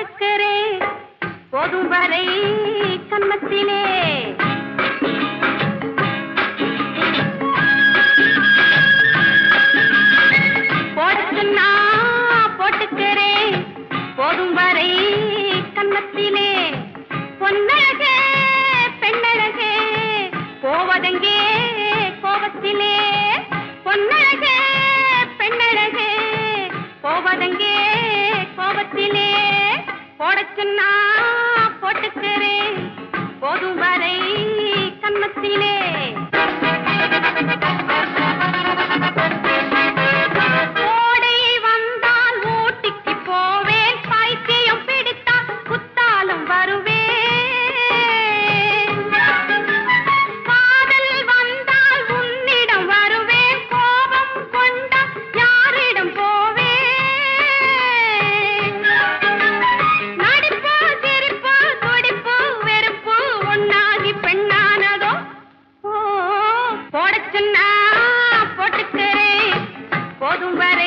போட்டுக்கிறே போதும் வரை கண்மத்திலே. போட்டுக்குன்னா போட்டுக்கிறே போதும் வரை கண்ணத்திலே பொன்னழகே பெண்ணழகே போவதெங்கே கோபத்திலே. மனசிலே போடச்சுன்னா சொன்னா போட்டுக்கிறேன் போதும் வர